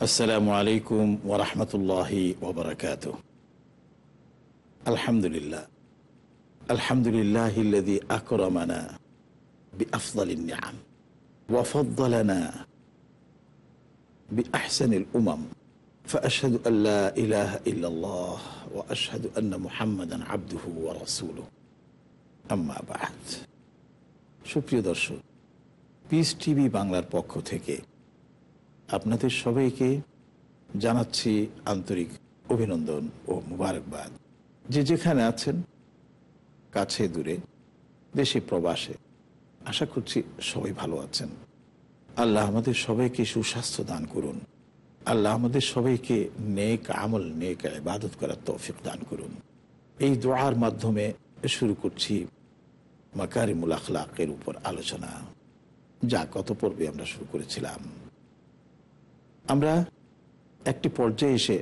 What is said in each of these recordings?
আসসালামু আলাইকুম ওরহমতুল্লাহি ওবরাকাত আলহামদুলিল্লাহ আলহামদুলিল্লাহ আকরমানা بأفضل النعم وفضلنا بأحسن الأمم فأشهد أن لا إله إلا الله وأشهد أن محمدا عبده ورسوله أما بعد সুপ্রিয় দর্শক পিস টিভি বাংলার পক্ষ থেকে আপনাদের সবাইকে জানাচ্ছি আন্তরিক অভিনন্দন ও মুবারকবাদ। যে যেখানে আছেন, কাছে দূরে, দেশে প্রবাসে, আশা করছি সবাই ভালো আছেন। আল্লাহ আমাদের সবাইকে সুস্বাস্থ্য দান করুন। আল্লাহ আমাদের সবাইকে নেক আমল, নেক ইবাদত করার তৌফিক দান করুন। এই দোয়ার মাধ্যমে শুরু করছি মাকারিমুল আখলাকের উপর আলোচনা। যা গত পর্বে আমরা শুরু করেছিলাম। আমরা একটি পর্যায়ে এসে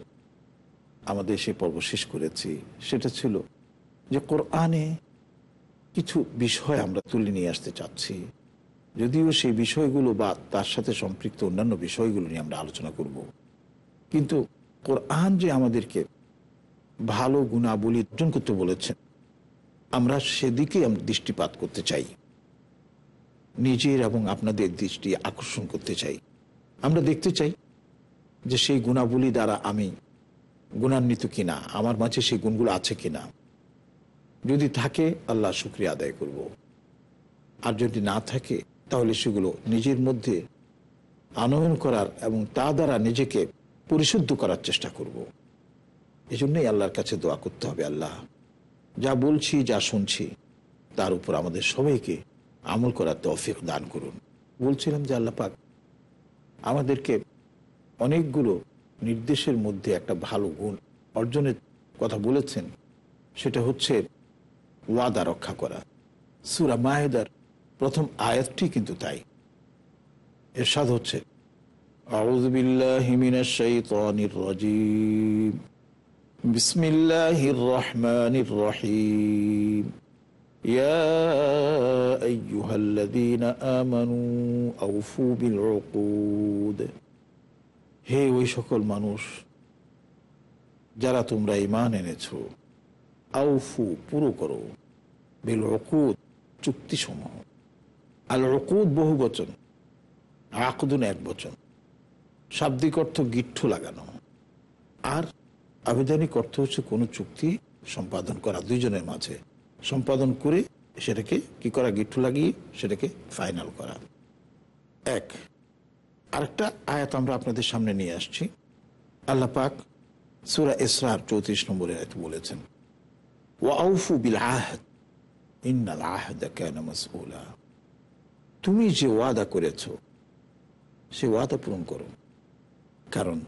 আমাদের সে পর্ব শেষ করেছি। সেটা ছিল যে কোরআনে কিছু বিষয় আমরা তুলে নিয়ে আসতে চাচ্ছি। যদিও সেই বিষয়গুলো বা তার সাথে সম্পৃক্ত অন্যান্য বিষয়গুলো নিয়ে আমরা আলোচনা করব। কিন্তু কোরআন যে আমাদেরকে ভালো গুণাবলী অর্জন করতে বলেছেন, আমরা সেদিকে আমরা দৃষ্টিপাত করতে চাই। নিজের এবং আপনাদের দৃষ্টি আকর্ষণ করতে চাই। আমরা দেখতে চাই যে সেই গুণাবলী দ্বারা আমি গুণান্বিত কিনা, আমার মাঝে সেই গুণগুলো আছে কিনা যদি থাকে, আল্লাহ শুক্রিয়া আদায় করব। আর যদি না থাকে, তাহলে সেগুলো নিজের মধ্যে আনয়ন করার এবং তা দ্বারা নিজেকে পরিশুদ্ধ করার চেষ্টা করব। এজন্যই আল্লাহর কাছে দোয়া করতে হবে, আল্লাহ যা বলছি, যা শুনছি, তার উপর আমাদের সবাইকে আমল করার তৌফিক দান করুন বলছিলাম যে আল্লাহ পাক আমাদেরকে অনেকগুলো নির্দেশের মধ্যে একটা ভালো গুণ অর্জনের কথা বলেছেন, সেটা হচ্ছে ওয়াদা রক্ষা করা। সুরা মাহেদার প্রথম আয়াতটি কিন্তু তাই। এর এরশাদ হচ্ছে বিসমিল্লাহির রহিম। ইয়া আমানু হে ওই সকল মানুষ, যারা তোমরা ইমান এনেছ, আউফু, পুরো করো। বিল অকুদ চুক্তিসমূহ। আল অকুদ বহু বচন, আকদুন এক বচন। শাব্দিক অর্থ গিট্ঠ লাগানো। আর আবেদনিক অর্থ হচ্ছে কোনো চুক্তি সম্পাদন করা দুইজনের মাঝে। সম্পাদন করে সেটাকে কি করা গিট্টু লাগিয়ে সেটাকে ফাইনাল করা। এক আরেকটা আয়াত আমরা আপনাদের সামনে নিয়ে আসছি। আল্লাহ পাক সুরা ইসরার চৌত্রিশ নম্বরে আয়াত বলেছেন ওয়াউফু বিল আহদ, ইন্নাল আহদ মাসউলা। তুমি যে ওয়াদা করেছ, সে ওয়াদা পূরণ করো। কারণ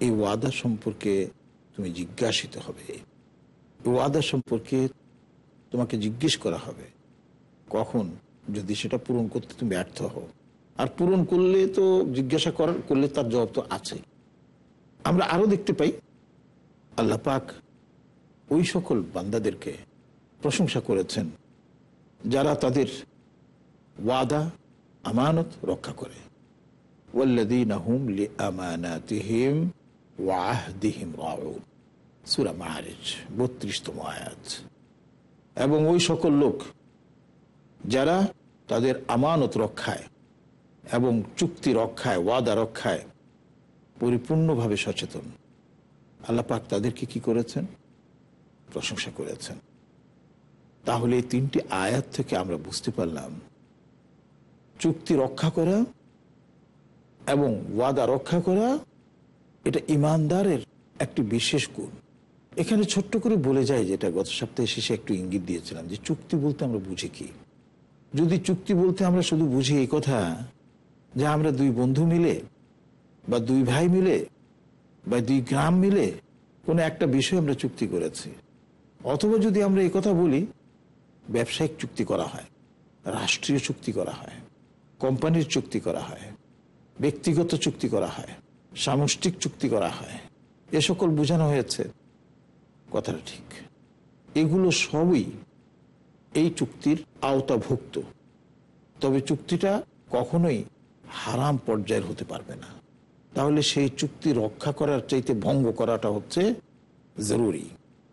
এই ওয়াদা সম্পর্কে তুমি জিজ্ঞাসিত হবে। ওয়াদা সম্পর্কে তোমাকে জিজ্ঞেস করা হবে, কখন? যদি সেটা পূরণ করতে তুমি ব্যর্থ হও। আর পূরণ করলে তো জিজ্ঞাসা করার, করলে তার জবাব তো আছে আমরা আরও দেখতে পাই, আল্লাহ পাক ওই সকল বান্দাদেরকে প্রশংসা করেছেন, যারা তাদের ওয়াদা, আমানত রক্ষা করে। সুরা বত্রিশতম আয়াত। এবং ওই সকল লোক যারা তাদের আমানত রক্ষায় এবং চুক্তি রক্ষায়, ওয়াদা রক্ষায় পরিপূর্ণভাবে সচেতন। আল্লাহ পাক তাদেরকে কি করেছেন? প্রশংসা করেছেন। তাহলে এই তিনটি আয়াত থেকে আমরা বুঝতে পারলাম, চুক্তি রক্ষা করা এবং ওয়াদা রক্ষা করা, এটা ইমানদারের একটি বিশেষ গুণ। এখানে ছোট্ট করে বলে যায় যেটা, গত সপ্তাহে শেষে একটু ইঙ্গিত দিয়েছিলাম যে চুক্তি বলতে আমরা বুঝি কি? যদি চুক্তি বলতে আমরা শুধু বুঝি এই কথা যে আমরা দুই বন্ধু মিলে বা দুই ভাই মিলে বা দুই গ্রাম মিলে কোনো একটা বিষয় আমরা চুক্তি করেছি। অথবা যদি আমরা এই কথা বলি, ব্যবসায়িক চুক্তি করা হয়, রাষ্ট্রীয় চুক্তি করা হয়, কোম্পানির চুক্তি করা হয়, ব্যক্তিগত চুক্তি করা হয়, সামষ্টিক চুক্তি করা হয়, এ সকল বোঝানো হয়েছে। কথাটা ঠিক। এগুলো সবই এই চুক্তির আওতাভুক্ত। তবে চুক্তিটা কখনোই হারাম পর্যায়ের হতে পারবে না। তাহলে সেই চুক্তি রক্ষা করার চাইতে ভঙ্গ করাটা হচ্ছে জরুরি।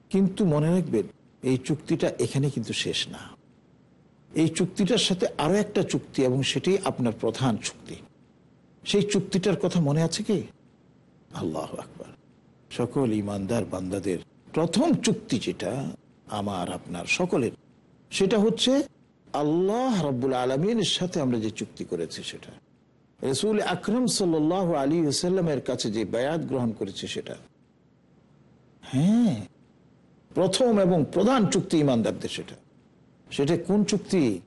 কিন্তু মনে রাখবেন, এই চুক্তিটা এখানে কিন্তু শেষ না। এই চুক্তিটার সাথে আরও একটা চুক্তি এবং সেটি আপনার প্রধান চুক্তি। সেই চুক্তিটার কথা মনে আছে কি? আল্লাহ আকবার। সকল ইমানদার বান্দাদের প্রথম চুক্তি যেটা আমার, আপনার সকলের, সেটা হচ্ছে আল্লাহ রব্বুল আলমিনের সাথে আমরা যে চুক্তি করেছি সেটা। রসুল আকরম সাল আলী সাল্লামের কাছে যে বায়াত গ্রহণ করেছে সেটা। হ্যাঁ। প্রথম এবং প্রধান চুক্তি ইমানদারদের সেটা। সেটা কোন চুক্তি?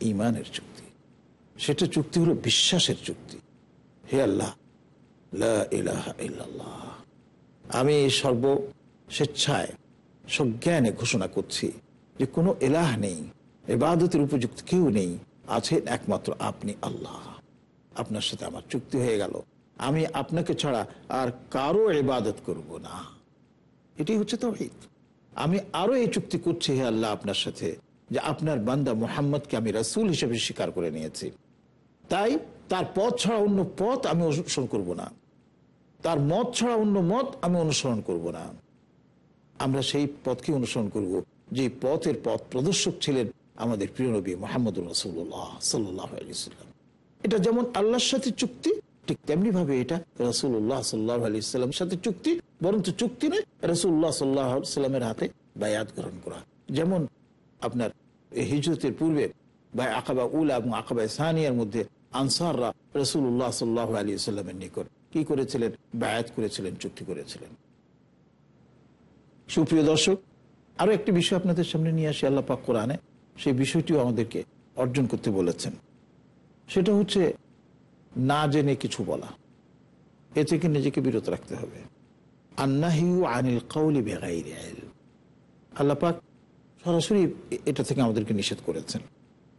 ইমানের চুক্তি। সেটা চুক্তি হলো বিশ্বাসের চুক্তি। হে আল্লাহ আমি সর্ব স্বেচ্ছায় সজ্ঞানে ঘোষণা করছি যে কোনো এলাহ নেই, এবাদতের উপযুক্ত কেউ নেই, আছেন একমাত্র আপনি আল্লাহ। আপনার সাথে আমার চুক্তি হয়ে গেল। আমি আপনাকে ছাড়া আর কারও ইবাদত করব না। এটাই হচ্ছে তৌহিদ। আমি আরও এই চুক্তি করছি হে আল্লাহ আপনার সাথে যে আপনার বান্দা মোহাম্মদকে আমি রাসূল হিসেবে স্বীকার করে নিয়েছি। তাই তার পথ ছাড়া অন্য পথ আমি অনুসরণ করব না। তার মত ছাড়া অন্য মত আমি অনুসরণ করব না। আমরা সেই পথকে অনুসরণ করব যে পথের পথ প্রদর্শক ছিলেন আমাদের প্রিয় নবী মোহাম্মদ রসুল্লাহ সাল্লাহ আলিয়াল্লাম এটা যেমন আল্লাহর সাথে চুক্তি, ঠিক তেমনি ভাবে এটা রসুল্লাহ সাল্লাহ আলি সাল্লামের সাথে চুক্তি, বরঞ্চ চুক্তি নয় রসুল্লাহ সাল্লাহ সাল্লামের হাতে বায়াত গ্রহণ করা। যেমন আপনার হিজরতের পূর্বে বা আকাবা উলা এবং আকাবা সানিয়ার মধ্যে আনসাররা রসুল্লাহ সাল্লাহ আলী সাল্লামের নিকট কি করেছিলেন? বায়াত করেছিলেন, চুক্তি করেছিলেন। সুপ্রিয় দর্শক, আরও একটি বিষয় আপনাদের সামনে নিয়ে আসি, আল্লাহ পাক কোরআনে। সেই বিষয়টিও আমাদেরকে অর্জন করতে বলেছেন। সেটা হচ্ছে না জেনে কিছু বলা এ থেকে নিজেকে বিরত রাখতে হবে আন্নাহিউ আনিল কাউলি বেগাইরি আল্লাহ পাক সরাসরি এটা থেকে আমাদেরকে নিষেধ করেছেন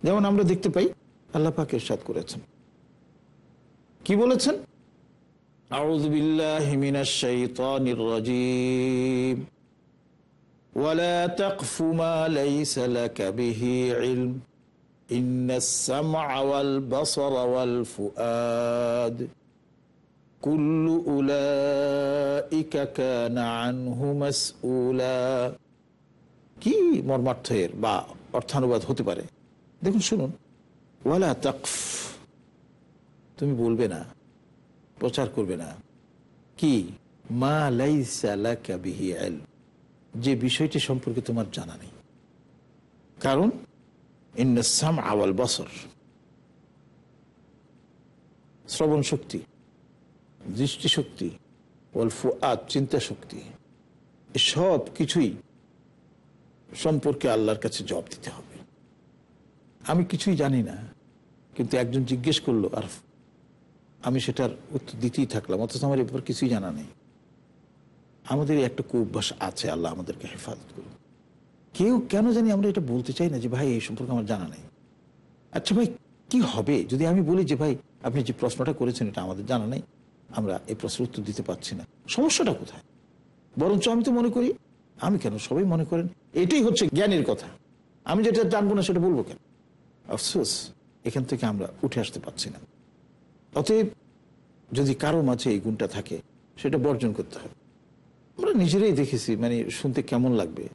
যেমন আমরা দেখতে পাই আল্লাহ পাক ইরশাদ করেছেন কি বলেছেন أعوذ بالله من الشيطان الرجيم ولا تقف ما ليس لك به علم إن السمع والبصر والفؤاد كل أولئك كان عنه مسؤولا কি মর্মার্থের বা অর্থানুবাদ হতে পারে দেখুন শুনুন ওয়ালা তকফ তুমি বলবে না প্রচার করবে না কি মা লাইসা বিহি আল যে বিষয়টি সম্পর্কে তোমার জানা নেই কারণ ইন্নাসাম আওয়াল বসর শ্রবণ শক্তি দৃষ্টিশক্তি অল্প আদ চিন্তা শক্তি সব কিছুই সম্পর্কে আল্লাহর কাছে জবাব দিতে হবে। আমি কিছুই জানি না, কিন্তু একজন জিজ্ঞেস করল, আর আমি সেটার উত্তর দিতেই থাকলাম, অথচ আমার এরপর কিছুই জানা নেই। আমাদের একটা কুঅভ্যাস আছে, আল্লাহ আমাদেরকে হেফাজত করুন কেউ কেন জানি আমরা এটা বলতে চাই না যে ভাই, এই সম্পর্কে আমার জানা নেই। আচ্ছা ভাই, কি হবে? যদি আমি বলি যে ভাই, আপনি যে প্রশ্নটা করেছেন, এটা আমাদের জানা নেই, আমরা এই প্রশ্নের উত্তর দিতে পারছি না। সমস্যাটা কোথায়? বরঞ্চ আমি তো মনে করি, আমি কেন সবাই মনে করেন, এটাই হচ্ছে জ্ঞানের কথা। আমি যেটা জানব না, সেটা বলব কেন? আফসোস, এখান থেকে আমরা উঠে আসতে পারছি না। অতএব, যদি কারও মাঝে এই গুণটা থাকে, সেটা বর্জন করতে হবে। আমরা নিজেরাই দেখেছি মানে শুনতে কেমন লাগবে?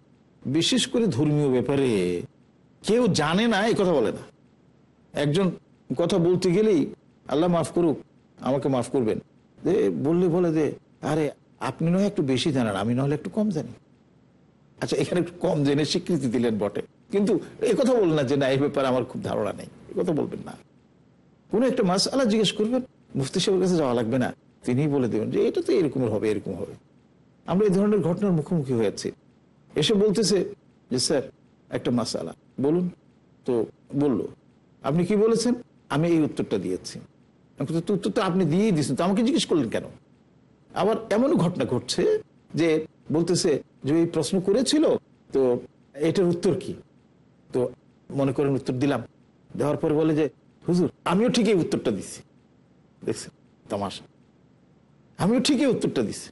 বিশেষ করে ধর্মীয় ব্যাপারে কেউ জানে না, এই কথা বলে না। একজন কথা বলতে গেলেই আল্লাহ মাফ করুক, আমাকে মাফ করবেন। দে বললে বলে যে, আরে, আপনি নয় একটু বেশি জানান, আমি নাহলে একটু কম জানি। আচ্ছা এখানে একটু কম জেনে স্বীকৃতি দিলেন বটে। কিন্তু এই কথা বলবেন না যে, না, এই ব্যাপারে আমার খুব ধারণা নেই। এই কথা বলবেন না। কোনো একটা মাস আল্লাহ জিজ্ঞেস করবেন, মুফতি সাহেবের কাছে যাওয়া লাগবে না। তিনিই বলে দেবেন যে, এটা তো এরকম হবে এরকম হবে। আমরা এই ধরনের ঘটনার মুখোমুখি হয়েছি এসে বলতেছে যে, স্যার, একটা মাসালা। বলুন। তো বলল, আপনি কি বলেছেন? আমি এই উত্তরটা দিয়েছি। তো উত্তরটা আপনি দিয়েই দিয়েছেন, তো আমাকে জিজ্ঞেস করলেন কেন? আবার এমনও ঘটনা ঘটছে যে বলতেছে যে এই প্রশ্ন করেছিল, তো এটার উত্তর কি? তো মনে করেন উত্তর দিলাম। দেওয়ার পরে বলে যে, হুজুর, আমিও ঠিক এই উত্তরটা দিছি দেখছেন, তামাশা। আমিও ঠিকই উত্তরটা দিছি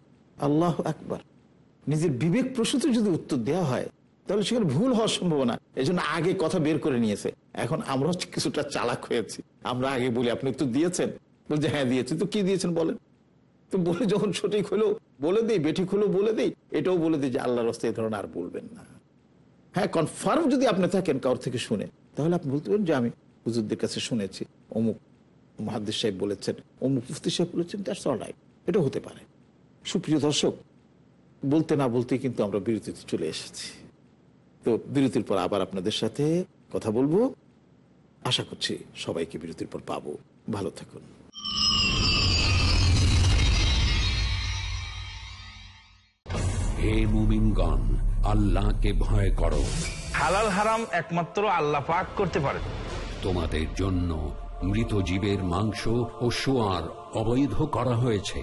আল্লাহ আকবার। নিজের বিবেক প্রসূত যদি উত্তর দেওয়া হয়, তাহলে সেখানে ভুল হওয়ার সম্ভাবনা। এই আগে কথা বের করে নিয়েছে। এখন আমরা কিছুটা চালাক হয়েছি। আমরা আগে বলি, আপনি উত্তর দিয়েছেন? বলছে হ্যাঁ দিয়েছি। তো কি দিয়েছেন বলেন? তো বলে যখন সঠিক হলো, বলে দিই, বেঠিক হলো বলে দিই, এটাও বলে দিই যে আল্লাহর রাস্তায় এই ধরনের আর বলবেন না। হ্যাঁ কনফার্ম যদি আপনি থাকেন কারোর থেকে শুনে, তাহলে আপনি বলতে পারেন যে, আমি হুজুরদের কাছে শুনেছি। অমুক মহাদ্দিস সাহেব বলেছেন, অমুক মুফতি সাহেব বলেছেন দ্যাটস অল এটা হতে পারে। সুপ্রিয় দর্শক বলতে না বলতেই কিন্তু আমরা বিরতিতে চলে এসেছি। তো বিরতির পর আবার আপনাদের সাথে কথা বলব। আশা করছি সবাইকে বিরতির পর পাবো। ভালো থাকুন। হে মুমিনগণ আল্লাহকে ভয় করো। হালাল হারাম একমাত্র আল্লাহ পাক করতে পারে। তোমাদের জন্য মৃত জীবের মাংস ও সোয়ার অবৈধ করা হয়েছে।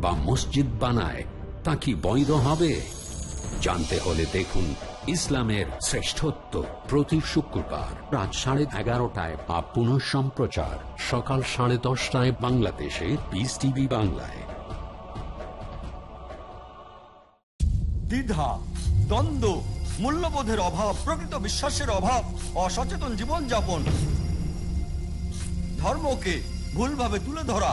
বা মসজিদ বানায়, তা কি বৈধ হবে? জানতে হলে দেখুন ইসলামের শ্রেষ্ঠত্ব প্রতি শুক্রবার রাত সাড়ে এগারোটায় বা পুনঃ সম্প্রচার সকাল সাড়ে দশটায় বাংলাদেশে পিস টিভি বাংলায়। দ্বিধা, দ্বন্দ্ব, মূল্যবোধের অভাব, প্রকৃত বিশ্বাসের অভাব, অসচেতন জীবনযাপন, ধর্মকে ভুলভাবে তুলে ধরা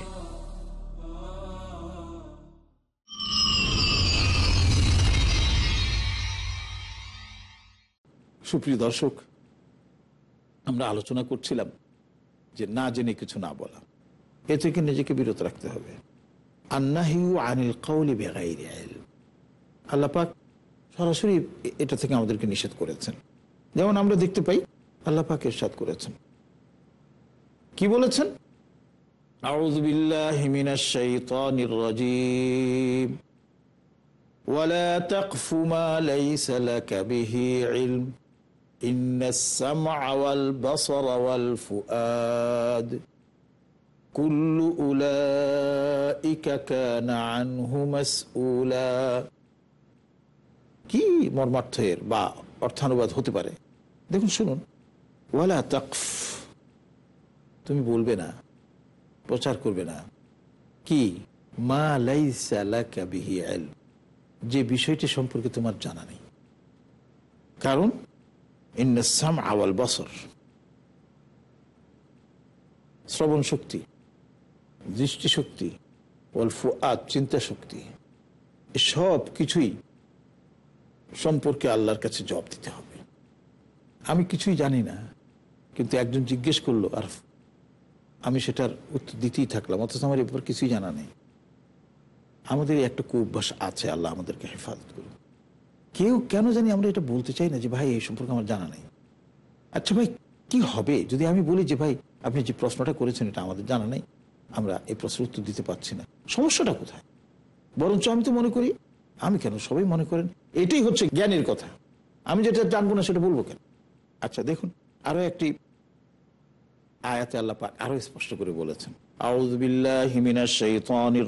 সুপ্রিয় দর্শক আমরা আলোচনা করছিলাম যে না জেনে কিছু না বলা এ থেকে নিজেকে বিরত রাখতে হবে আন্নাহিউ আনিল কাউলি বেগাইরি ইলম। আল্লাহ পাক সরাসরি এ- এটা থেকে আমাদেরকে নিষেধ করেছেন যেমন আমরা দেখতে পাই আল্লাহ পাক এরশাদ করেছেন কি বলেছেন أعوذ بالله من الشيطان الرجيم ولا تقف ما ليس لك به علم إن السمع والبصر والفؤاد كل أولئك كان عنه مسؤولا কি মর্মার্থের বা অর্থানুবাদ হতে পারে দেখুন শুনুন ওয়ালা তকফ তুমি বলবে না প্রচার করবে না কি মা লাইসা লাকা বিহি ইলম। যে বিষয়টি সম্পর্কে তোমার জানা নেই কারণ ইন্নাসাম আওয়াল বসর শ্রবণ শক্তি দৃষ্টিশক্তি অল্প আদ চিন্তা শক্তি সব কিছুই সম্পর্কে আল্লাহর কাছে জবাব দিতে হবে। আমি কিছুই জানি না, কিন্তু একজন জিজ্ঞেস করল, আর আমি সেটার উত্তর দিতেই থাকলাম, অথচ আমার এরপর কিছুই জানা নেই। আমাদের একটা কুভ্যাস আছে, আল্লাহ আমাদেরকে হেফাজত করুন কেউ কেন জানি আমরা এটা বলতে চাই না যে, ভাই, এই সম্পর্কে আমার জানা নেই। আচ্ছা ভাই, কি হবে? যদি আমি বলি যে, ভাই, আপনি যে প্রশ্নটা করেছেন, এটা আমাদের জানা নেই, আমরা এই প্রশ্নের উত্তর দিতে পারছি না। সমস্যাটা কোথায়? বরঞ্চ আমি তো মনে করি, আমি কেন সবাই মনে করেন, এটাই হচ্ছে জ্ঞানের কথা। আমি যেটা জানব না, সেটা বলব কেন? আচ্ছা দেখুন, আরও একটি আয়াতে আল্লাহ আরও স্পষ্ট করে বলেছেন, আউযু বিল্লাহি মিনাশ শাইতানির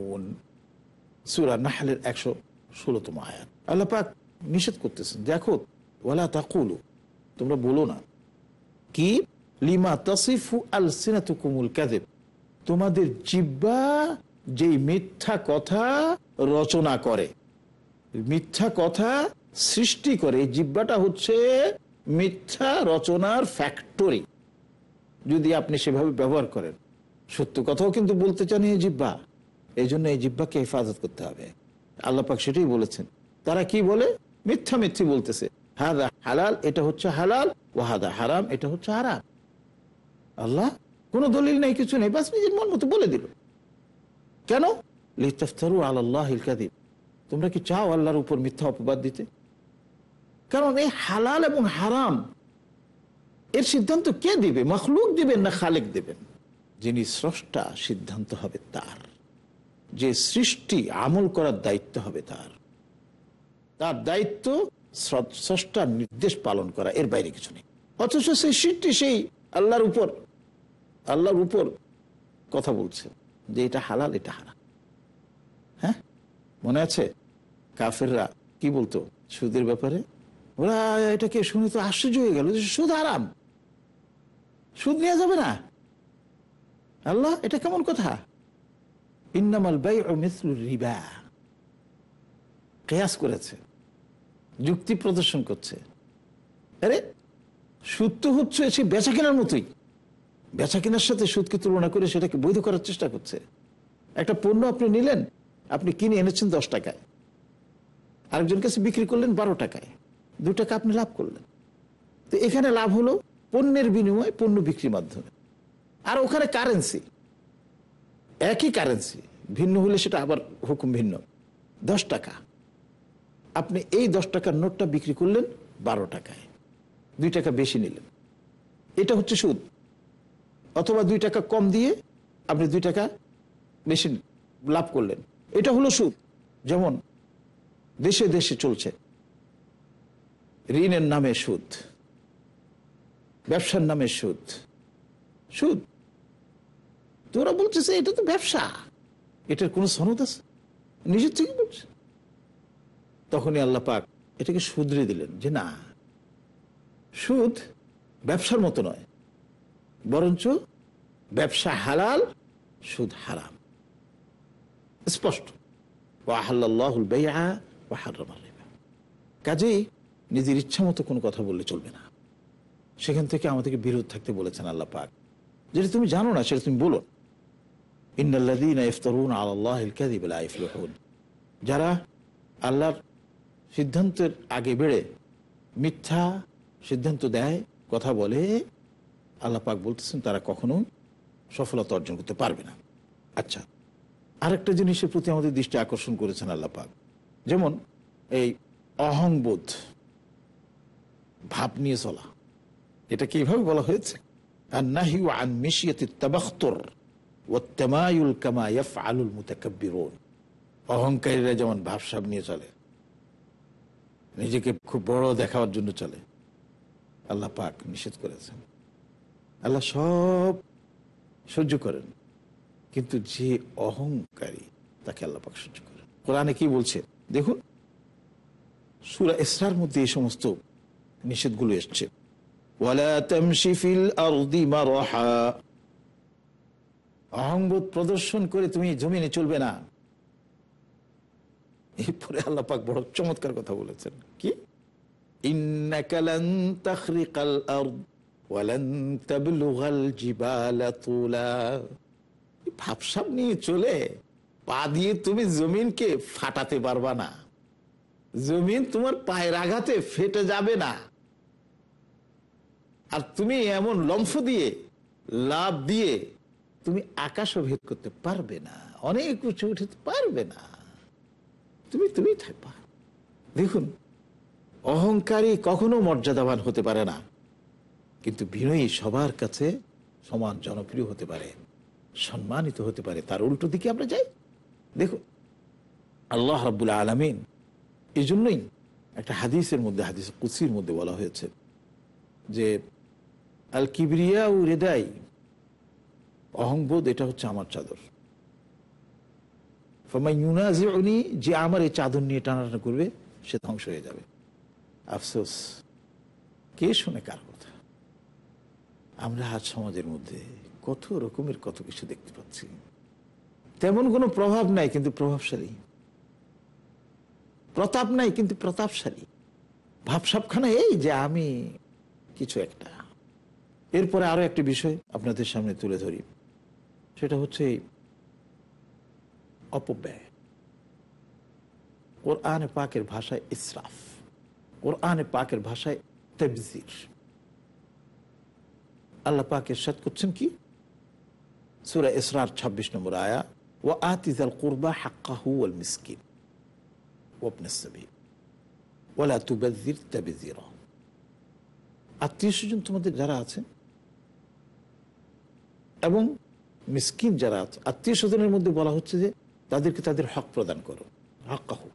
সুরা নাহলের একশো ষোলোতম আয়াত। আল্লাহ পাক নিষেধ করতেছেন, দেখো, ওয়ালা তাকুলু, তোমরা বলো না। কি? লিমা তাসিফু আল সিনাতুকুমুল কাযিব, তোমাদের জিব্বা যেই মিথ্যা কথা রচনা করে, মিথ্যা কথা সৃষ্টি করে জিব্বাটা হচ্ছে মিথ্যা রচনার ফ্যাক্টরি যদি আপনি সেভাবে ব্যবহার করেন, সত্য কথাও কিন্তু বলতে চান এই জিব্বা। এই জন্য এই জিব্বাকে হেফাজত করতে হবে। আল্লাপাক সেটাই বলেছেন। তারা কি বলে? মিথ্যা মিথ্যি বলতেছে। হাদা হালাল, এটা হচ্ছে হালাল ও হাদা হারাম, এটা হচ্ছে হারাম। আল্লাহ কোনো দলিল নেই, কিছু নেই, বাস নিজের মন মতো বলে দিল। কেন? লিতাফতারু আল্লাহ কাদিব তোমরা কি চাও আল্লাহর উপর মিথ্যা অপবাদ দিতে? কারণ এই হালাল এবং হারাম, এর সিদ্ধান্ত কে দিবে? মখলুক দিবেন না খালেক দেবেন? যিনি স্রষ্টা, সিদ্ধান্ত হবে তার। যে সৃষ্টি আমল করার দায়িত্ব হবে তার। তার দায়িত্ব স্র- স্রষ্টার নির্দেশ পালন করা, এর বাইরে কিছু নেই। অথচ সেই সৃষ্টি সেই আল্লাহর উপর আল্লাহর উপর কথা বলছে যে এটা হালাল, এটা হারাম। হ্যাঁ? মনে আছে? কাফেররা কি বলতো সুদের ব্যাপারে? ওরা এটাকে শুনে তো আশ্চর্য হয়ে গেল যে সুদ আরাম সুদ নেওয়া যাবে না। আল্লাহ, এটা কেমন কথা? ইন্নামাল বাই রিবা। কেয়াস করেছে, যুক্তি প্রদর্শন করছে। আরে, সুদ তো হচ্ছে সে বেচা কেনার মতোই। বেচা কেনার সাথে সুদকে তুলনা করে সেটাকে বৈধ করার চেষ্টা করছে। একটা পণ্য আপনি নিলেন, আপনি কিনে এনেছেন দশ টাকায়। আরেকজন কাছে বিক্রি করলেন বারো টাকায়। দু টাকা আপনি লাভ করলেন। তো এখানে লাভ হলো পণ্যের বিনিময়ে পণ্য বিক্রির মাধ্যমে। আর ওখানে কারেন্সি একই কারেন্সি ভিন্ন হলে সেটা আবার হুকুম ভিন্ন। দশ টাকা। আপনি এই দশ টাকার নোটটা বিক্রি করলেন বারো টাকায়। দুই টাকা বেশি নিলেন। এটা হচ্ছে সুদ। অথবা দুই টাকা কম দিয়ে আপনি দুই টাকা বেশি লাভ করলেন। এটা হলো সুদ। যেমন, দেশে দেশে চলছে। ঋণের নামে সুদ। ব্যবসার নামে সুদ। সুদ। তোরা বলতেছে এটা তো ব্যবসা। এটার কোনো সনদ আছে? নিজের থেকে বলছে। তখনই আল্লাহ পাক এটাকে শুধরে দিলেন যে না, সুদ ব্যবসার মতো নয়, বরঞ্চ ব্যবসা হালাল, সুদ হারাম। স্পষ্ট। ওয়াহাল্লাহুল হাররামার কাজেই নিজের ইচ্ছা মতো কোনো কথা বললে চলবে না। সেখান থেকে আমাদেরকে বিরোধ থাকতে বলেছেন আল্লাহ পাক। যেটা তুমি জানো না, সেটা তুমি বলো ইফতারুনা ইফলিহুন যারা আল্লাহর সিদ্ধান্তের আগে বেড়ে মিথ্যা সিদ্ধান্ত দেয়, কথা বলে, আল্লাহ পাক বলতেছেন তারা কখনো সফলতা অর্জন করতে পারবে না। আচ্ছা আরেকটা জিনিসের প্রতি আমাদের দৃষ্টি আকর্ষণ করেছেন আল্লাহ পাক। যেমন এই অহংবোধ, ভাব নিয়ে চলা। এটা কীভাবে বলা হয়েছে আর নাহিউ আন মিশিয়াতি তাবাখতর। ও তেমায়ুল কামা ইয়াফ আলুল অহংকারীরা যেমন ভাবসাব নিয়ে চলে, নিজেকে খুব বড় দেখাবার জন্য চলে, আল্লাহ পাক নিষেধ করেছেন। আল্লাহ সব সহ্য করেন, কিন্তু যে অহংকারী তাকে আল্লাহ পাক সহ্য করেন। কোরআনে কি বলছে? দেখুন, সুরা ইসরার মধ্যে এই সমস্ত নিষেধগুলো এসছে। ওয়ালা তামশি ফিল আরদি মারহা। অহংবোধ প্রদর্শন করে তুমি জমিনে চলবে না। এরপরে আল্লাহ পাক বড় চমৎকার কথা বলেছেন। কি? ভাবসাব নিয়ে চলে, পা দিয়ে তুমি জমিনকে ফাটাতে পারবা না। জমিন তোমার পায়ের আঘাতে ফেটে যাবে না। আর তুমি এমন লম্ফ দিয়ে, লাভ দিয়ে তুমি আকাশও ভেদ করতে পারবে না, অনেক উঁচু উঠতে পারবে না। তুমি তুমি থাকবা। দেখুন, অহংকারী কখনো মর্যাদাবান হতে পারে না, কিন্তু বিনয়ী সবার কাছে সমান জনপ্রিয় হতে পারে, সম্মানিত হতে পারে। তার উল্টো দিকে আমরা যাই। দেখুন, আল্লাহ রাবুল আলমিন এই জন্যই একটা হাদিসের মধ্যে, হাদিস কুসির মধ্যে বলা হয়েছে যে, আল কিবরিয়া ও রেদাই অহংবোধ, এটা হচ্ছে আমার চাদর। উনি যে আমার এই চাদর নিয়ে টানাটানা করবে, সে ধ্বংস হয়ে যাবে। আফসোস। কে শুনে কার কথা? আমরা আজ সমাজের মধ্যে কত রকমের কত কিছু দেখতে পাচ্ছি। তেমন কোনো প্রভাব নাই, কিন্তু প্রভাবশালী। প্রতাপ নাই, কিন্তু প্রতাপশালী। ভাবসাবখানা এই যে আমি কিছু একটা। এরপরে আরও একটি বিষয় আপনাদের সামনে তুলে ধরি। সেটা হচ্ছে অপব্যয়। কোরআনে পাকের ভাষায় ইসরাফ। কোরআনে পাকের ভাষায় তেবজির আল্লাহ পাক এরশাদ করছেন কি? সুরা ইসরার ২৬ নম্বর আয়া ও আতিজাল কুরবা হাক্কাহু ওয়াল মিসকিন ওয়াবন সাবিল ওয়ালা তুবাযির আত্মীয় স্বজন তোমাদের যারা আছেন, এবং মিসকিন যারা আত্মীয় স্বজনের মধ্যে বলা হচ্ছে যে তাদেরকে তাদের হক প্রদান করো। হাক্কাহু।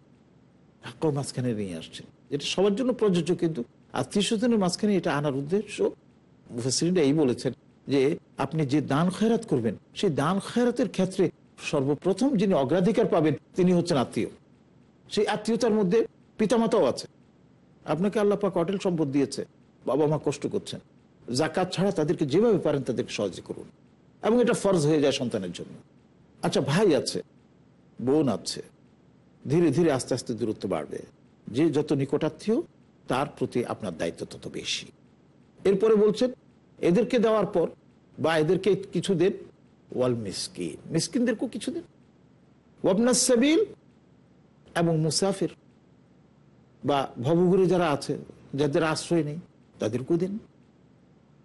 হাক্কাহু মাঝখানে নিয়ে আসছে। এটা সবার জন্য প্রযোজ্য কিন্তু আত্মীয় স্বজনের মাঝখানে এটা আনার উদ্দেশ্য এই বলেছেন যে আপনি যে দান খয়রাত করবেন, সেই দান খয়রাতের ক্ষেত্রে সর্বপ্রথম যিনি অগ্রাধিকার পাবেন তিনি হচ্ছেন আত্মীয়। সেই আত্মীয়তার মধ্যে পিতামাতাও আছে। আপনাকে আল্লাহ পাক অটেল সম্পদ দিয়েছে। বাবা মা কষ্ট করছেন। জাকাত ছাড়া তাদেরকে যেভাবে পারেন তাদেরকে সহজে করুন। এবং এটা ফরজ হয়ে যায় সন্তানের জন্য। আচ্ছা ভাই আছে, বোন আছে, ধীরে ধীরে আস্তে আস্তে দূরত্ব বাড়বে। যে যত নিকটাত্মীয়, তার প্রতি আপনার দায়িত্ব তত বেশি। এরপরে বলছেন, এদেরকে দেওয়ার পর বা এদেরকে কিছু দেন, ওয়াল মিসকিন। মিসকিনদেরকেও কিছু দেন। ওয়াবনাস সাবিল এবং মুসাফির বা ভবঘুরে যারা আছে, যাদের আশ্রয় নেই, তাদেরকেও দিন।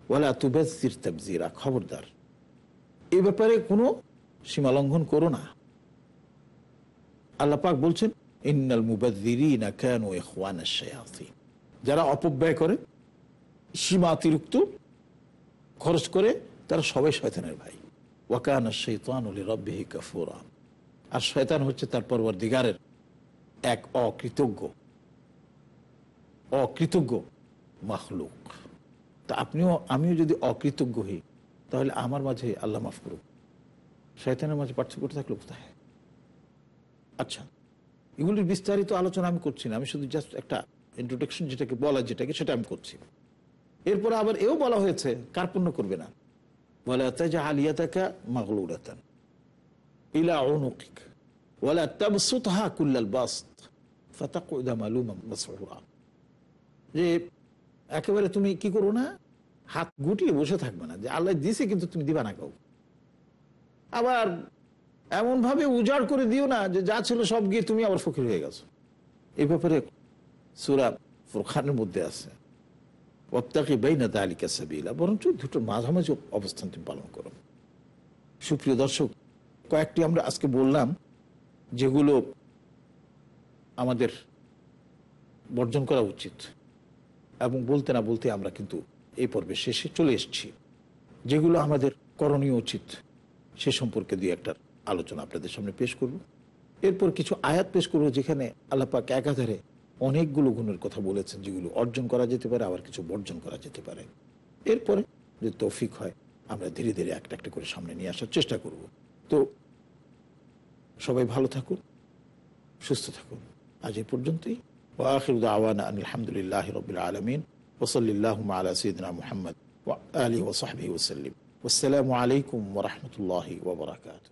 ওয়ালা তুবাজির তাবজিরা, খবরদার। এ ব্যাপারে কোনো সীমালঙ্ঘন করো না। আল্লাহ পাক বলছেন, ইন্নাল মুবাদ্দিরিনা যারা অপব্যয় করে, সীমা অতিরিক্ত খরচ করে, তারা সবাই শয়তানের ভাই। ওয়াকানা শৈতান আর শয়তান হচ্ছে তার দিগারের এক অকৃতজ্ঞ। অকৃতজ্ঞ মাখলুক। তা আপনিও, আমিও যদি অকৃতজ্ঞ হই তাহলে আমার মাঝে আল্লাহ মাফ করুক। শয়তানের মাঝে পার্থক্য থাকল কোথায় আচ্ছা এগুলির বিস্তারিত আলোচনা আমি করছি না। আমি শুধু জাস্ট একটা ইন্ট্রোডাকশন যেটাকে বলা, যেটাকে সেটা আমি করছি। এরপরে আবার এও বলা হয়েছে কার কার্পণ্য করবে না। বলে তাজা আলিয়াতাকা মাগলুরাতান ইলা অনুকিক ওয়ালা তাবসুতহা কুল্লাল বাস্ত ফাতাকুদা মালুমা মাসউরা। যে একেবারে তুমি কি করো না? হাত গুটিয়ে বসে থাকবে না, যে আল্লাহ দিছে কিন্তু তুমি দিবা না কাউ। আবার এমন ভাবে উজাড় করে দিও না যে যা ছিল সব গিয়ে তুমি আবার ফকির হয়ে গেছো। এই ব্যাপারে সুরা ফুরখানের মধ্যে আছে ওপ্তাকি বেইনা তালিকা সাবিলা, বরঞ্চ দুটো মাঝামাঝি অবস্থান তুমি পালন করো। সুপ্রিয় দর্শক, কয়েকটি আমরা আজকে বললাম যেগুলো আমাদের বর্জন করা উচিত এবং বলতে না বলতে আমরা কিন্তু এই পর্বে শেষে চলে এসছি, যেগুলো আমাদের করণীয় উচিত। সে সম্পর্কে দুই একটা আলোচনা আপনাদের সামনে পেশ করব। এরপর কিছু আয়াত পেশ করব, যেখানে আল্লাপাক একাধারে অনেকগুলো গুণের কথা বলেছেন, যেগুলো অর্জন করা যেতে পারে, আবার কিছু বর্জন করা যেতে পারে। এরপরে যে তৌফিক হয়, আমরা ধীরে ধীরে একটা একটা করে সামনে নিয়ে আসার চেষ্টা করব। তো সবাই ভালো থাকুন, সুস্থ থাকুন। আজ এ পর্যন্তই। ওয়াখির আওয়ান আলহামদুলিল্লাহ রবিল আলমিন। وصل اللهم على سيدنا محمد وآله وصحبه وسلم. والسلام عليكم ورحمة الله وبركاته.